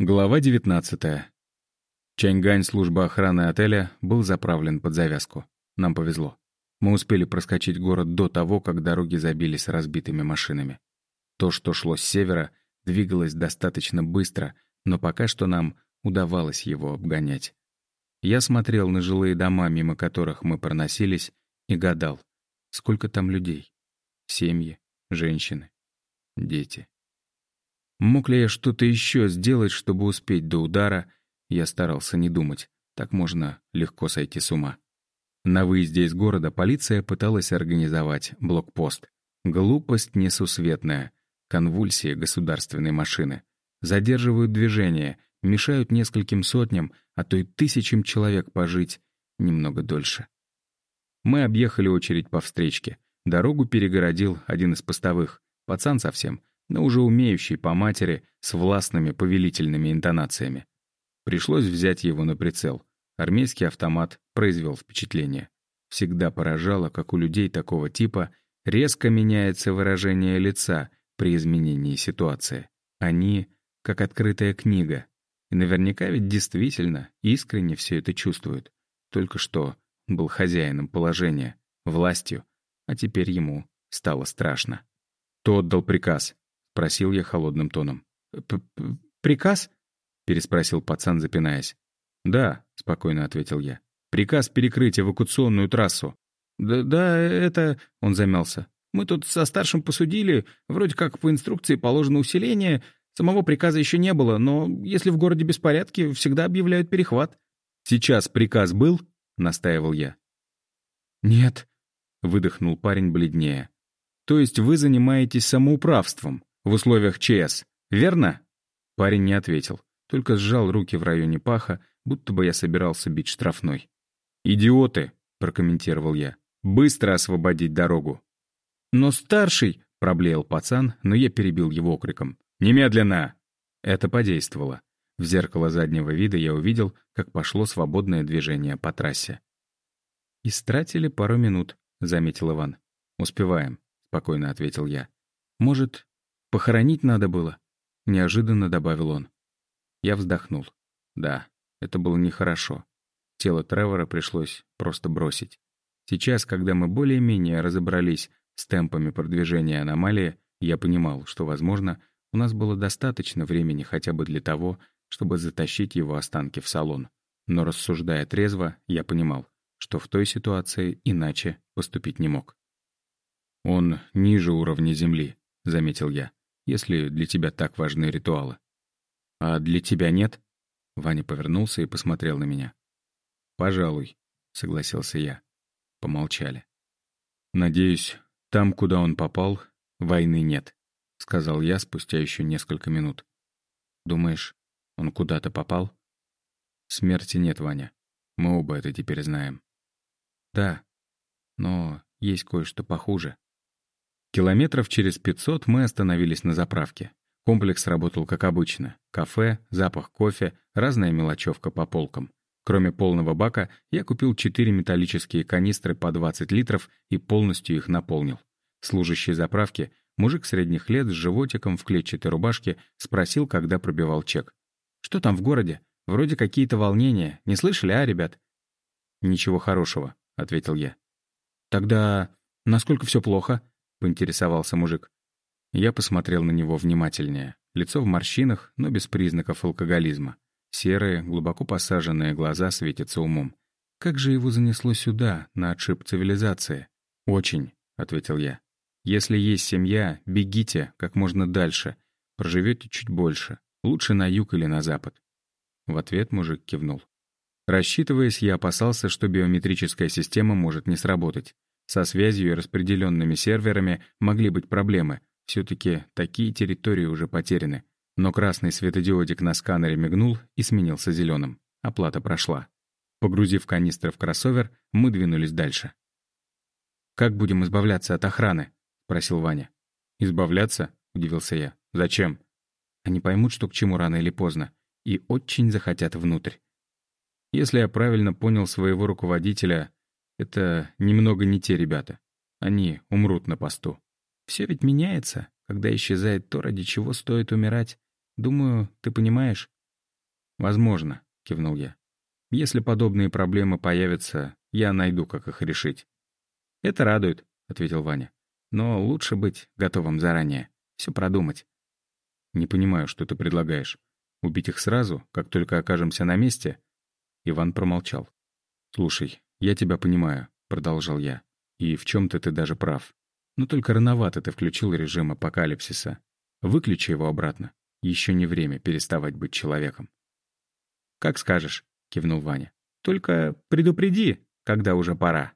Глава 19. Чаньгань служба охраны отеля был заправлен под завязку. Нам повезло. Мы успели проскочить город до того, как дороги забились разбитыми машинами. То, что шло с севера, двигалось достаточно быстро, но пока что нам удавалось его обгонять. Я смотрел на жилые дома, мимо которых мы проносились, и гадал, сколько там людей. Семьи, женщины, дети. Мог ли я что-то еще сделать, чтобы успеть до удара? Я старался не думать. Так можно легко сойти с ума. На выезде из города полиция пыталась организовать блокпост. Глупость несусветная. Конвульсия государственной машины. Задерживают движение, мешают нескольким сотням, а то и тысячам человек пожить немного дольше. Мы объехали очередь по встречке. Дорогу перегородил один из постовых. Пацан совсем, но уже умеющий по матери с властными повелительными интонациями. Пришлось взять его на прицел. Армейский автомат произвел впечатление. Всегда поражало, как у людей такого типа резко меняется выражение лица при изменении ситуации. Они как открытая книга. И наверняка ведь действительно искренне все это чувствуют. Только что был хозяином положения, властью, а теперь ему стало страшно. Кто отдал приказ? Спросил я холодным тоном. «Приказ?» — переспросил пацан, запинаясь. «Да», — спокойно ответил я. «Приказ перекрыть эвакуационную трассу». «Да, да, это...» — он замялся. «Мы тут со старшим посудили, вроде как по инструкции положено усиление, самого приказа еще не было, но если в городе беспорядки, всегда объявляют перехват». «Сейчас приказ был?» — настаивал я. «Нет», — выдохнул парень бледнее. «То есть вы занимаетесь самоуправством?» В условиях ЧС, верно?» Парень не ответил, только сжал руки в районе паха, будто бы я собирался бить штрафной. «Идиоты!» — прокомментировал я. «Быстро освободить дорогу!» «Но старший!» — проблеял пацан, но я перебил его окриком. «Немедленно!» Это подействовало. В зеркало заднего вида я увидел, как пошло свободное движение по трассе. «Истратили пару минут», — заметил Иван. «Успеваем», — спокойно ответил я. «Может, Похоронить надо было», — неожиданно добавил он. Я вздохнул. Да, это было нехорошо. Тело Тревора пришлось просто бросить. Сейчас, когда мы более-менее разобрались с темпами продвижения аномалии, я понимал, что, возможно, у нас было достаточно времени хотя бы для того, чтобы затащить его останки в салон. Но рассуждая трезво, я понимал, что в той ситуации иначе поступить не мог. «Он ниже уровня Земли», — заметил я если для тебя так важны ритуалы. А для тебя нет? Ваня повернулся и посмотрел на меня. «Пожалуй», — согласился я. Помолчали. «Надеюсь, там, куда он попал, войны нет», — сказал я спустя еще несколько минут. «Думаешь, он куда-то попал?» «Смерти нет, Ваня. Мы оба это теперь знаем». «Да, но есть кое-что похуже», Километров через 500 мы остановились на заправке. Комплекс работал как обычно. Кафе, запах кофе, разная мелочевка по полкам. Кроме полного бака, я купил четыре металлические канистры по 20 литров и полностью их наполнил. Служащий заправки, мужик средних лет с животиком в клетчатой рубашке, спросил, когда пробивал чек. «Что там в городе? Вроде какие-то волнения. Не слышали, а, ребят?» «Ничего хорошего», — ответил я. «Тогда насколько все плохо?» — поинтересовался мужик. Я посмотрел на него внимательнее. Лицо в морщинах, но без признаков алкоголизма. Серые, глубоко посаженные глаза светятся умом. Как же его занесло сюда, на отшиб цивилизации? «Очень», — ответил я. «Если есть семья, бегите как можно дальше. Проживете чуть больше. Лучше на юг или на запад». В ответ мужик кивнул. Рассчитываясь, я опасался, что биометрическая система может не сработать. Со связью и распределенными серверами могли быть проблемы. Все-таки такие территории уже потеряны. Но красный светодиодик на сканере мигнул и сменился зеленым. Оплата прошла. Погрузив канистры в кроссовер, мы двинулись дальше. «Как будем избавляться от охраны?» — спросил Ваня. «Избавляться?» — удивился я. «Зачем?» «Они поймут, что к чему рано или поздно, и очень захотят внутрь». Если я правильно понял своего руководителя, это немного не те ребята. Они умрут на посту. Все ведь меняется, когда исчезает то, ради чего стоит умирать. Думаю, ты понимаешь. «Возможно», — кивнул я. «Если подобные проблемы появятся, я найду, как их решить». «Это радует», — ответил Ваня. «Но лучше быть готовым заранее, все продумать». «Не понимаю, что ты предлагаешь. Убить их сразу, как только окажемся на месте?» Иван промолчал. «Слушай, я тебя понимаю», — продолжал я. «И в чем-то ты даже прав. Но только рановато ты включил режим апокалипсиса. Выключи его обратно. Еще не время переставать быть человеком». «Как скажешь», — кивнул Ваня. «Только предупреди, когда уже пора».